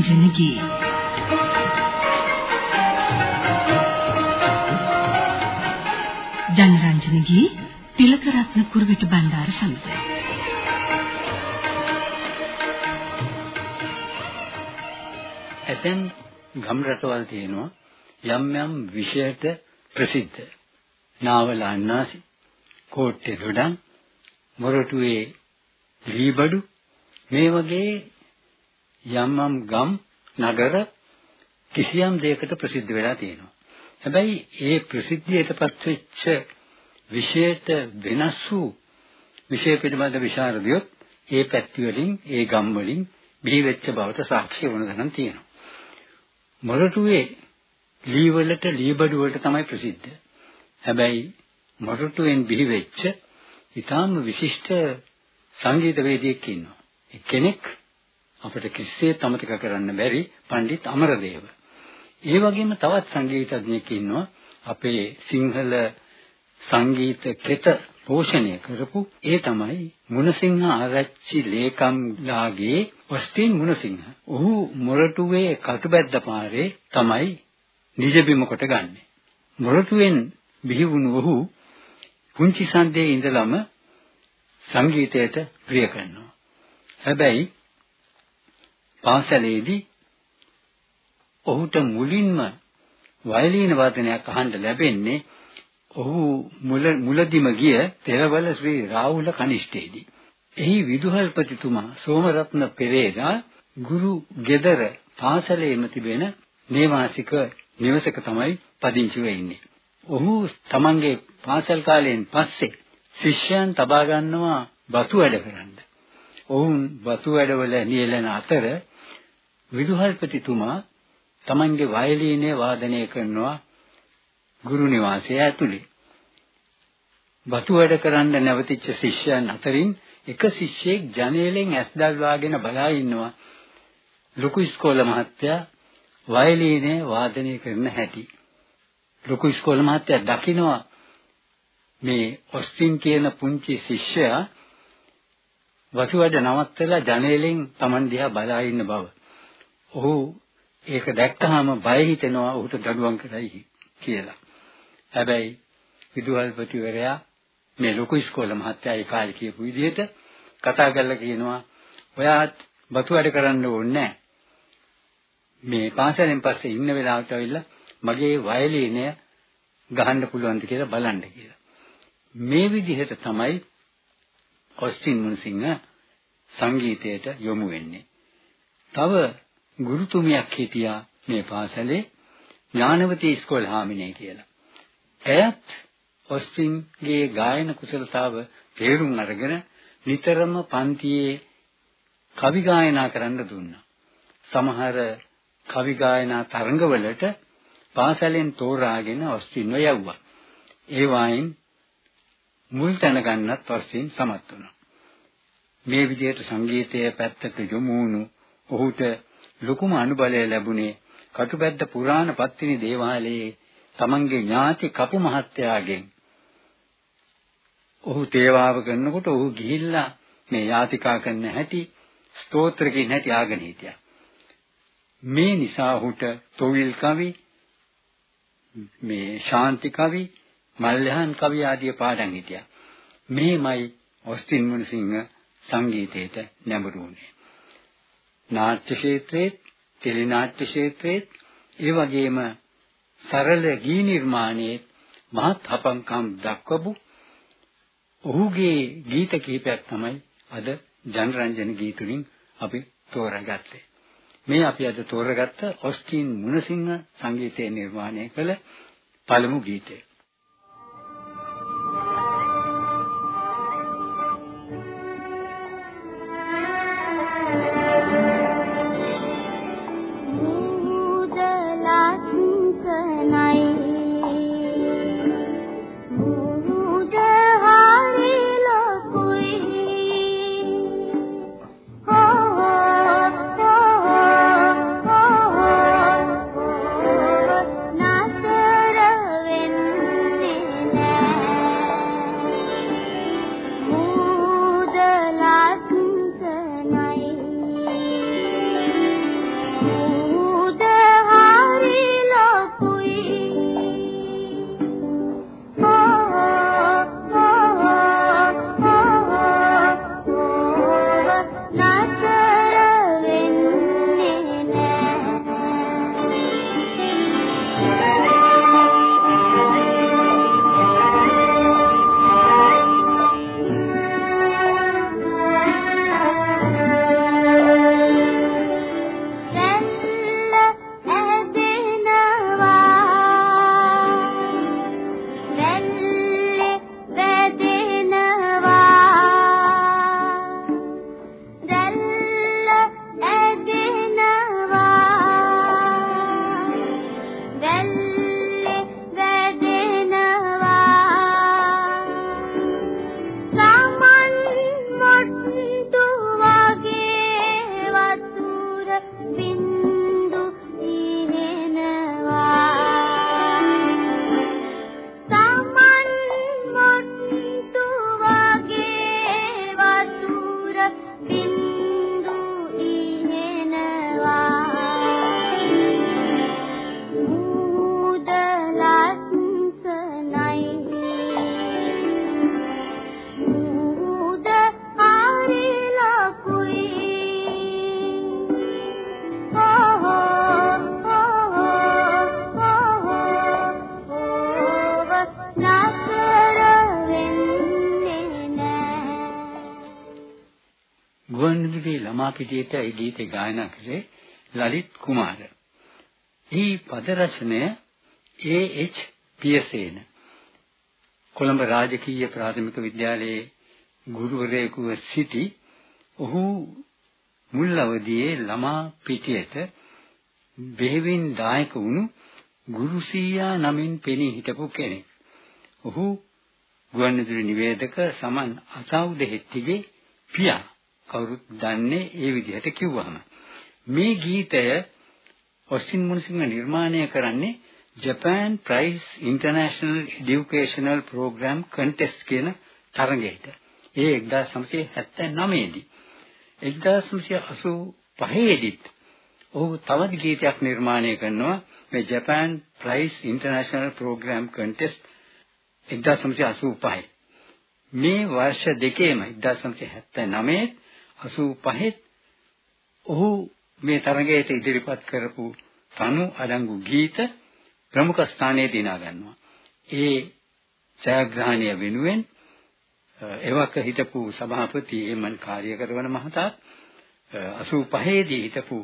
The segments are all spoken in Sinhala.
ජනරන්ජනගේ ජනරන්ජනගේ තිලකරත්න කුරුවිට බණ්ඩාර සමඟ ඇතැම් ගම් රටවල් තියෙනවා. යම් යම් විෂයට ප්‍රසිද්ධ. නාවල අන්නාසි කෝට්ටේ රොඩන් මොරටුවේ ලීබඩු මේ වගේ යම් යම් ගම් නගර කිසියම් දෙයකට ප්‍රසිද්ධ වෙලා තියෙනවා. හැබැයි ඒ ප්‍රසිද්ධියටපත් වෙච්ච විශේෂ වෙනස් වූ විශේෂ පිළිබඳ විශාරදියොත් ඒ පැති වලින් ඒ ගම් වලින් බිහි වෙච්ච බවට සාක්ෂි වුණ ගණන් තියෙනවා. මොරටුවේ ලී වලට ලීබඩු වලට තමයි ප්‍රසිද්ධ. හැබැයි මොරටුවෙන් බිහි වෙච්ච ඊටාම විශිෂ්ට සංගීත වේදිකෙක් ඉන්නවා. ඒ කෙනෙක් අපිට කිසිසේත් අමතක කරන්න බැරි පණ්ඩිත් අමරදේව. ඒ වගේම තවත් සංගීතඥයෙක් ඉන්නවා අපේ සිංහල සංගීත කෙත පෝෂණය කරපු ඒ තමයි මුණසිංහ ආරච්චි ලේකම්ලාගේ ඔස්ටින් මුණසිංහ. ඔහු මොරටුවේ කටුබැද්ද පාරේ තමයි නිජබිම කොට ගන්නෙ. මොරටුවෙන් බිහි වුණු ඔහු පුංචි සන්දේ ඉඳලම සංගීතයට ප්‍රිය කරනවා. හැබැයි පාසලේදී ඔහුට මුලින්ම වයලීන වාදනයක් අහන්න ලැබෙන්නේ ඔහු මුල මුලදිම ගිය තෙරවල ශ්‍රී රාහුල කනිෂ්ඨේදී. එහි විදුහල්පතිතුමා සෝමරත්න පෙරේරා ගුරු ගෙදර පාසලේම තිබෙන නේවාසික නිවසක තමයි පදිංචි වෙන්නේ. ඔහු තමන්ගේ පාසල් කාලයෙන් පස්සේ ශිෂ්‍යයන් තබා ගන්නවා බතු වැඩ කරන්න. ඔවුන් බතු වැඩවල නියැලෙන අතර විදුහල්පතිතුමා තමන්ගේ වයලීනය වාදනය කරනවා ගුරු නිවාසය ඇතුලේ. බතු වැඩ කරන්න නැවතිච්ච ශිෂ්‍යයන් අතරින් එක ශිෂ්‍යෙක් ජනේලෙන් ඇස් දල්වාගෙන බලා ඉන්නවා. ලොකු ඉස්කෝල මහත්තයා වයලීනය වාදනය කරන හැටි. ලොකු ඉස්කෝල මහත්තයා දකිනවා මේ ඔස්ටින් කියන පුංචි ශිෂ්‍යයා වසුවැඩ නවත්තලා ජනේලෙන් Taman දිහා බලා ඉන්න බව. ඔහු ඒක දැක්කහම බය හිතෙනවා ඔහුට දඩුවම් කරයි කියලා. හැබැයි විදුහල්පතිවරයා මේ ලොකු ඉස්කෝල මහත්තයා ඒ කාලේ කියපු විදිහට කතා කරලා කියනවා ඔයාත් බතු වැඩ කරන්න ඕනේ මේ පාසලෙන් පස්සේ ඉන්න වෙලාවට ඇවිල්ලා මගේ වයලීනය ගහන්න පුළුවන්ද කියලා බලන්න කියලා. මේ විදිහට තමයි ඔස්ටින් මුන්සිංහ සංගීතයට යොමු වෙන්නේ. තව ගුරුතුමියක් හිටියා මේ පාසලේ ඥානවතී ඉස්කෝල හාමිනේ කියලා. එයත් ඔස්ටින්ගේ ගායන කුසලතාව තේරුම් අරගෙන නිතරම පන්තියේ කවි ගායනා කරන්න දුන්නා. සමහර කවි ගායනා තරඟවලට පාසලෙන් තෝරාගෙන ඔස්ටින්ව යවුවා. ඒ වයින් මුල් තැන ගන්නත් ඔස්ටින් සමත් වුණා. මේ විදිහට සංගීතයේ පැත්තට යොමු වුණු ඔහුට ලොකුම අනුබලය ලැබුණේ කටුබැද්ද පුරාණ පත්තිනි දේවාලයේ තමන්ගේ ඥාති කපු මහත්තයාගෙන් ඔහු තේවාව කරනකොට ඔහු ගිහිල්ලා මේ යාතිකා කරන හැටි ස්තෝත්‍රකින් හැටි ආගෙන හිටියා. මේ නිසා ඔහුට තොවිල් කවි මේ ශාන්ති කවි මල්යහන් කවි ආදී පාඩම් හිටියා. මේමයි ඔස්ටින් මුනිසිංහ සංගීතයට නැඹුරු වුණේ. නාට්‍ය ක්ෂේත්‍රයේ, ටෙලි නාට්‍ය ක්ෂේත්‍රයේ, ඒ වගේම සරල ගී නිර්මාණයේ මහත් හපංකම් දක්වපු ඔහුගේ ගීත කිහිපයක් තමයි අද ජනරන්ජන ගීතුලින් අපි තෝරාගත්තේ. මේ අපි අද තෝරාගත්ත ඔස්ටින් මුණසිංහ සංගීතය නිර්මාණය කළ පළමු ගීතය. ගුවන්විදුලි ළමා පිටියට ඒ ගීතය ගායනා කළේ ලලිත් කුමාර. මේ පද රචනය ඒ.එච්. පියසේන කොළඹ රාජකීය ප්‍රාථමික විද්‍යාලයේ ගුරුවරයෙකුව සිටි ඔහු මුල් අවදියේ ළමා පිටියට බෙහෙවින් දායක වුණු ගුරු සීයා නමින් පෙනී හිටපු කෙනෙක්. ඔහු ගුවන්විදුලි නිවේදක සමන් අසවුදෙහෙත්තිගේ පියා. කවුරුත් දන්නේ ඒ විදිහට කිව්වහම. මේ ගීතය ඔස්ටින් මුනිසිංහ නිර්මාණය කරන්නේ Japan Prize International Educational Program Contest කියන තරඟයට. ඒ 1979 දී. 1985 දීත් ඔහු තවත් ගීතයක් නිර්මාණය කරනවා මේ Japan Prize International Program Contest 1985. මේ වර්ෂ දෙකේම 1979 85 ඔහු මේ තරඟයට ඉදිරිපත් කරපු තනු අඩංගු ගීත ප්‍රමුඛ ස්ථානයේ දිනා ගන්නවා. ඒ ජයග්‍රහණය වෙනුවෙන් එවක හිටපු සභාපති එමන් කාර්යකරවන මහතාත් 85 දී හිටපු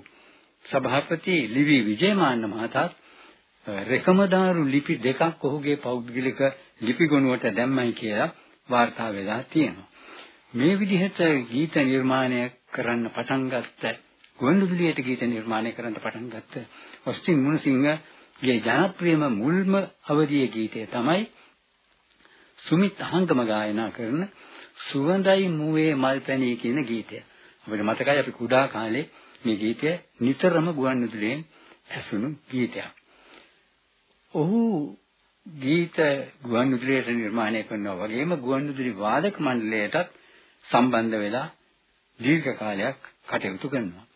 සභාපති ලිවි විජේමාන්න මහතාත් රෙකමදාරු ලිපි දෙකක් ඔහුගේ පෞද්ගලික ලිපි ගොනුවට දැම්මයි කියලා වාර්තා වෙලා තියෙනවා. මේ විදිහට ගීත නිර්මාණය කරන්න පටන් ගත්ත ගොන්දුවිලියට ගීත නිර්මාණය කරන්න පටන් ගත්ත ඔස්ටින් මුණසිංහගේ ජනප්‍රියම මුල්ම අවධියේ ගීතය තමයි සුමිත් අහංගම ගායනා කරන සුවඳයි මුවේ මල්පැණී කියන ගීතය. අපිට මතකයි අපි කුඩා කාලේ මේ ගීතය නිතරම ගුවන්විදුලියෙන් ඇසුණු ගීතයක්. ඔහු ගීත ගුවන්විදුලියට නිර්මාණය කරනවා වගේම ගුවන්විදුලි වාදක මණ්ඩලයටත් සම්බන්ධ වෙලා දීර්ඝ කාලයක් කටයුතු කරනවා.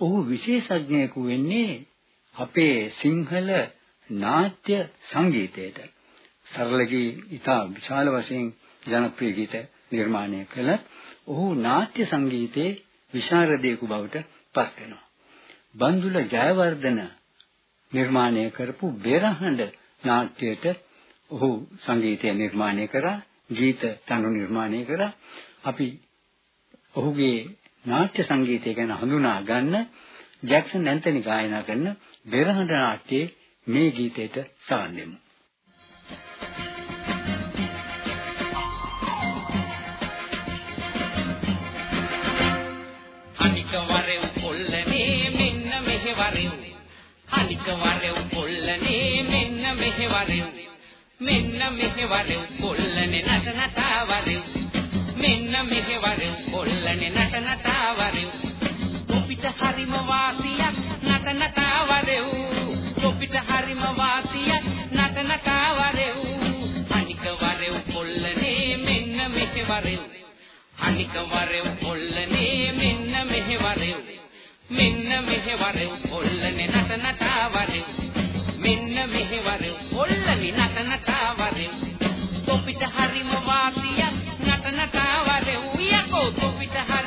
ඔහු විශේෂඥයෙකු වෙන්නේ අපේ සිංහල නාට්‍ය සංගීතයට. සරලගේ ඉතා විශාල වශයෙන් ජනප්‍රිය ගීත නිර්මාණය කළ ඔහු නාට්‍ය සංගීතයේ විශාරදයෙකු බවට පත් වෙනවා. බන්දුල ජයවර්ධන නිර්මාණය කරපු බෙරහඬ නාට්‍යයට ඔහු සංගීතය නිර්මාණය කරා ගීත තනු නිර්මාණය කරා. අපි ඔහුගේ නාට්‍ය සංගීතය ගැන හඳුනා ගන්න ජැක්සන් ඇන්තනි ගායනා කරන බෙරහඬ නාට්‍යයේ මේ ගීතයට සවන් දෙමු. අනික වරෙව් කොල්ලනේ මෙන්න මෙහෙ වරෙව්. මෙන්න මෙහෙ වරෙව්. කොල්ලනේ නට නටා වරෙව් මෙන්න මෙහෙ වරෙව් කොල්ලනේ නට නටා වරෙව් කොපිට හරිම වාසියක් නට නටා වරෙව් කොපිට හරිම වාසියක් නට නටා වරෙව් අනික වරෙව් කොල්ලනේ මෙන්න මෙහෙ වරෙව් අනික වරෙව් කොල්ලනේ මෙන්න මෙහෙ වරෙව් මෙන්න මෙහෙවරෙව් කොල්ලනේ නට නටාවරෙව් මෙන්න මෙහෙවරෙව් කොල්ලනේ නට නටාවරෙව් තොපිට හරිම වාසියක් නට නටාවරෙව් යකෝ තොපිට හරිම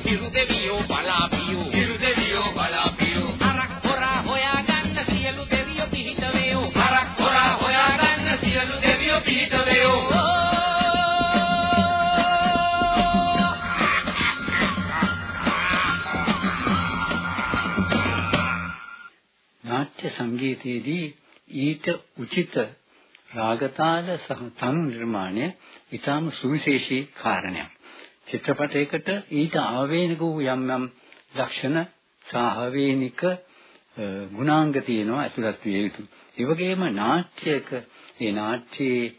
බලා පියෝ ඉරු දෙවියෝ බලා පියෝ ඉරු දෙවියෝ බලා පියෝ අරක් හොරා හොයා ගන්න සියලු දෙවියෝ පිහිට වේයෝ අරක් හොරා හොයා ගන්න සියලු දෙවියෝ පිහිට වේයෝ නාට්‍ය සංගීතයේදී ඊට උචිත රාගතාල සහ තනු නිර්මාණය ඊටම සුවිශේෂී කාරණයක්. චිත්‍රපටයකට ඊට ආවේනික වූ යම් යම් ලක්ෂණ සාහවේනික ගුණාංග තියෙනවා ඇතුළත් විය යුතු. ඒ වගේම නාට්‍යයක ඒ නාට්‍යයේ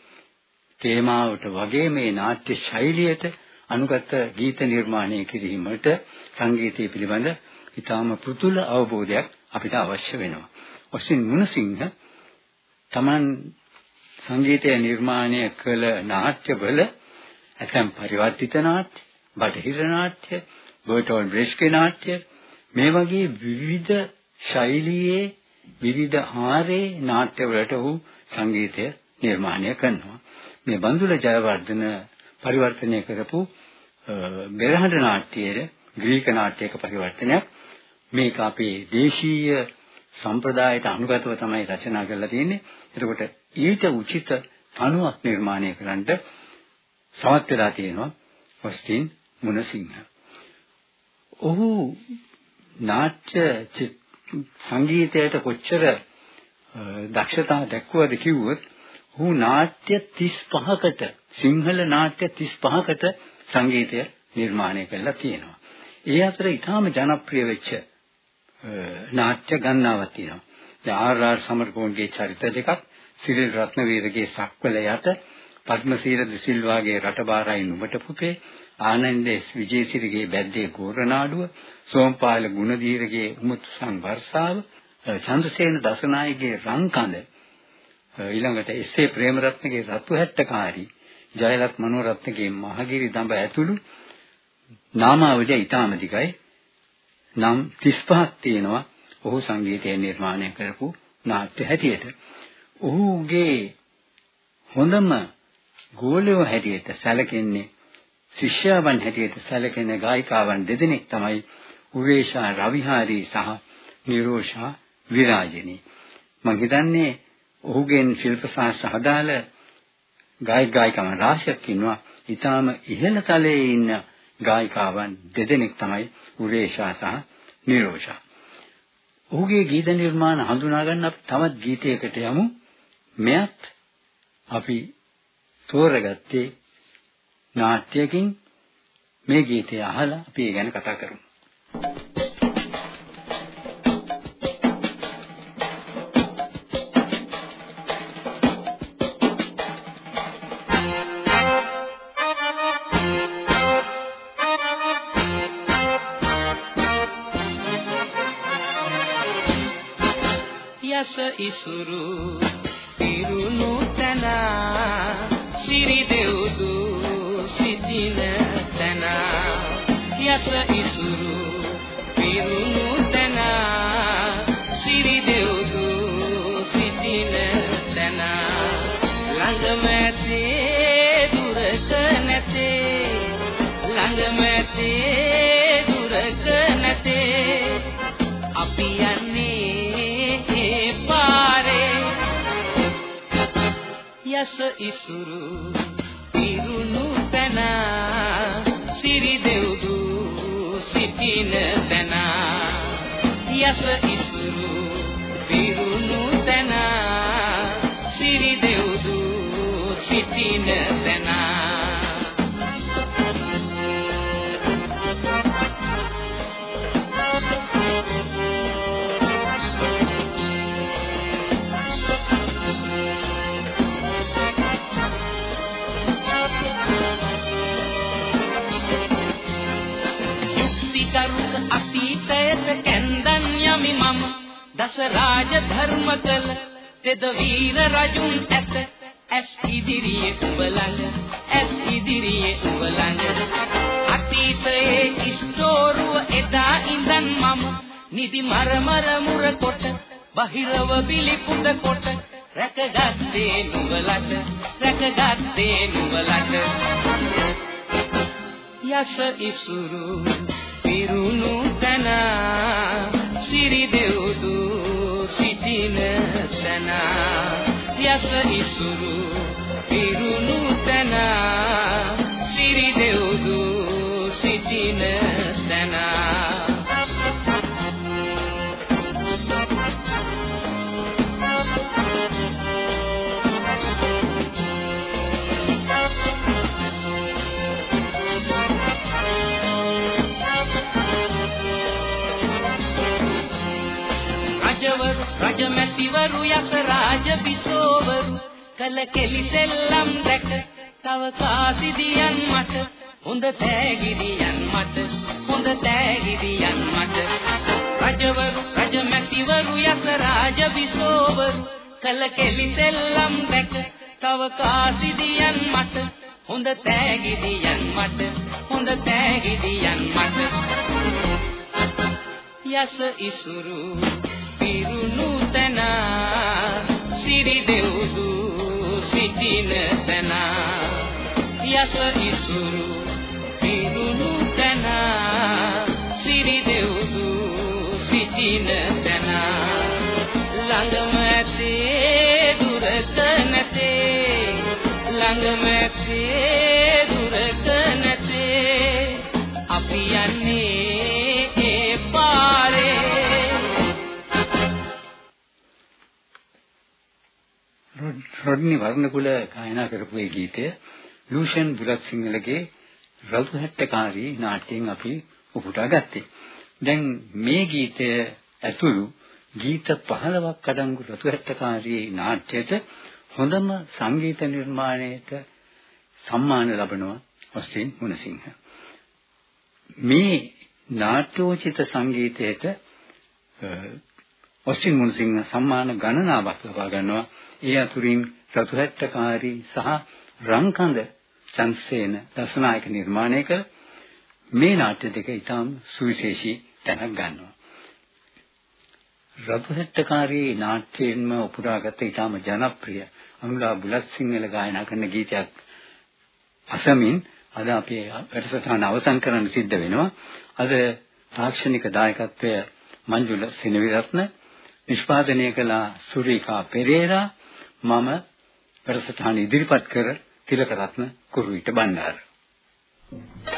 තේමාවට වගේ මේ නාට්‍ය ශෛලියට අනුගත ගීත නිර්මාණය කිරීමට සංගීතය පිළිබඳ ඊටාම පුදුල අවබෝධයක් අපිට අවශ්‍ය වෙනවා. ඔස්සින් මුණසිංහ Taman සංගීතය නිර්මාණය කළ නාට්‍යවල ඇතැම් පරිවර්තිත නාට්‍ය, බටහිර නාට්‍ය, බර්ටෝල් බ්‍රෙෂ්කේ නාට්‍ය මේ වගේ විවිධ ශෛලියේ විවිධ ආරේ නාට්‍යවලට ඔහු සංගීතය නිර්මාණය කරනවා. මේ බන්දුල ජයවර්ධන පරිවර්තනය කරපු බෙරහඬ නාට්‍යයේ ග්‍රීක නාට්‍යයක පරිවර්තනයක් මේක අපේ දේශීය සම්ප්‍රදායට අනුගතව තමයි රචනා කරලා තියෙන්නේ. එතකොට ඊට උචිත තනුවක් නිර්මාණය කරන්න සමත් වෙලා තියෙනවා ඔස්ටින් මුණසිංහ. ඔහු නාට්‍ය සංගීතයට කොච්චර දක්ෂතාව දක්වවද කිව්වොත් ඔහු නාට්‍ය 35කට සිංහල නාට්‍ය 35කට සංගීතය නිර්මාණය කරලා තියෙනවා. ඒ අතර ඊටාම ජනප්‍රිය වෙච්ච නාට්‍ය ගණනාවක් තියෙනවා. දැන් ආර්.ආර්. සමරකෝන්ගේ චරිත දෙකක්, සිරිල් රත්නවීරගේ සක්වල යට, පද්මසීර දිසිල්වාගේ රටබාරයි නුඹට පුතේ, ආනන්ද එස්. විජේසිරිගේ බැද්දේ ගෝරනාඩුව, සෝම්පාල ගුණදීරගේ උමුතු සංවර්ෂාව, චන්ද්‍රසේන දසනායකගේ රංකඳ, ඊළඟට එස්.ඒ. ප්‍රේමරත්නගේ රතු හැට්ටකාරී, ජයලත් මනෝරත්නගේ මහගිරි දඹ ඇතුළු නාමාවලිය ඊටාම දිගයි. නම් 35ක් තියෙනවා ඔහු සංගීතය නිර්මාණය කරපු නාට්‍ය හැටියට. ඔහුගේ හොඳම ගෝලයෝ හැටියට සැලකෙන්නේ ශිෂ්‍යයන් හැටියට සැලකෙන ගායිකාවන් දෙදෙනෙක් තමයි උවේෂා රවිහාරී සහ නිරෝෂා විරාජිනී. මම හිතන්නේ ඔහුගෙන් ශිල්ප ශාස්ත්‍ර හදාල ගායක ගායිකවන් රාශියක් ඉන්නවා. ඊටාම ඉහළ තලයේ ඉන්න ගායිකාවන් දෙදෙනෙක් තමයි උරේෂා සහ නිරෝෂා. ඔහුගේ ගීත නිර්මාණ හඳුනා ගන්න අපි තවත් ගීතයකට යමු. මෙයත් අපි තෝරගත්තේ නාට්‍යකින් මේ ගීතය අහලා අපි ඒ ගැන කතා කරමු. යස ඉසුරු ළඟම ඇතේ දුරක නැතේ ළඟම ඇතේ දුරක නැතේ අපි යන්නේ ඒ පාරේ. යස ඉසුරු පිරුණු තන සිරි දෙව්දු සිටින තන යස ඉසුරු පිරුණු තන සිරි දෙව්දු සිටින තන. යුක්තිකරුක අතීතයට කැන්දන් යමි මම. දස රාජ ධර්ම කළ තෙද වීර රජුන් ඇත. ඇස් ඉදිරියේ උඹලඟ ඇස් ඉදිරියේ උඹලඟ. අතීතයේ ඉස්තෝරුව එදා ඉඳන් මම නිදි මර මර මුර කොට බහිරව බිලිපුඩ කොට රැකගත්තේ නුඹලට රැකගත්තේ නුඹලට. යස ඉසුරු පිරුණු තන සිරි දෙව්දු සිටින තන. යස ඉසුරු පිරුණු තන සිරි දෙව්දු සිටින රජමැතිවරු යස රාජ බිසෝවරු කල කෙලි සෙල්ලම් දැක තව කාසිදියන් මට හොඳ තෑගිරියන් මට හොඳ තෑගිරියන් මට. රජවරු රජමැතිවරු යස රාජ බිසෝවරු කල කෙලි සෙල්ලම් දැක තව කාසිදියන් මට හොඳ තෑගිරියන් මට හොඳ තෑගිරියන් මට. යස ඉසුරු සිරි දෙව්දු සිටින තන. යස ඉසුරු රොඩ්නි වර්ණකුල ගායනා කරපු ඒ ගීතය ලූෂන් බුලත් සිංහලගේ රතු හැට්ටකාරී නාට්‍යයෙන් අපි උපුටා ගත්තේ. දැන් මේ ගීතය ඇතුළු ගීත 15ක් අඩංගු රතු හැට්ටකාරී නාට්‍යයට හොඳම සංගීත නිර්මාණයට සම්මාන ලබනවා ඔස්ටින් මුණසිංහ. මේ නාට්‍යෝචිත සංගීතයට ඔස්ටින් මුණසිංහ සම්මාන ගණනාවක් ලබා ගන්නවා. ඒ අතුරින් රතුහැට්ටකාරී සහ රංකඳ චන්සේන දසනායක නිර්මාණය කළ මේ නාට්‍ය දෙක ඉතාම සුවිශේෂී තැනක් ගන්නවා. රතුහැට්ටකාරී නාට්‍යයෙන්ම උපුටාගත් ඉතාම ජනප්‍රිය අනුලා බුලත් සිංහල ගායනා කරන ගීතයක් අසමින් අද අපේ වැඩසටහන අවසන් කරන්න සිද්ධ වෙනවා. අද තාක්ෂණික දායකත්වය මංජුල සිනවිරත්න නිෂ්පාදනය කළ සුරීකා පෙරේරා මම වැඩසටහන ඉදිරිපත් කර තිලකරත්න කුරුවිට බණ්ඩාර. දී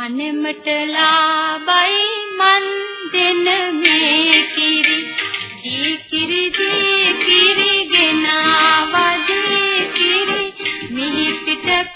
අනෙමට ලාබයි මන් දෙන මේ කිරි. දී කිරි දී කිරි ගෙනාවා දී කිරි. මිහි පිට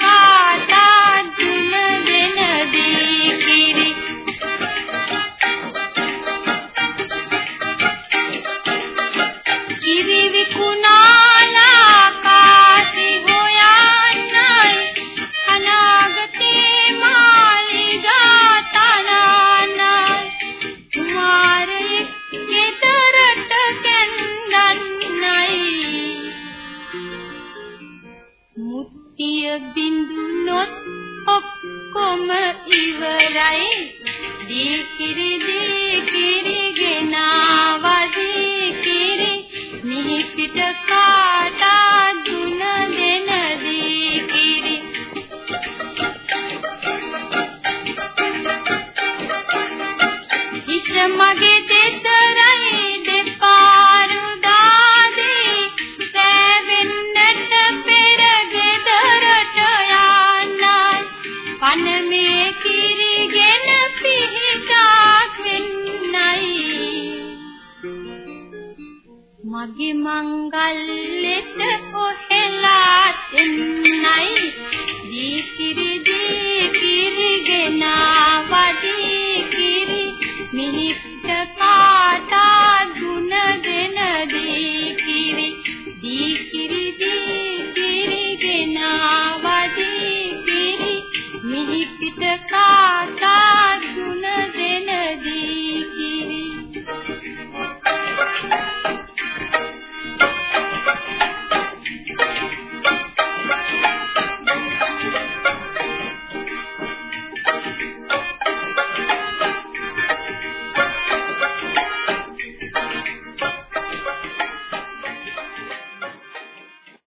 ඔක්කොම ඉවරයි. දී කිරි දී කිරි. ගෙනාවදී කිරි මිහි පිට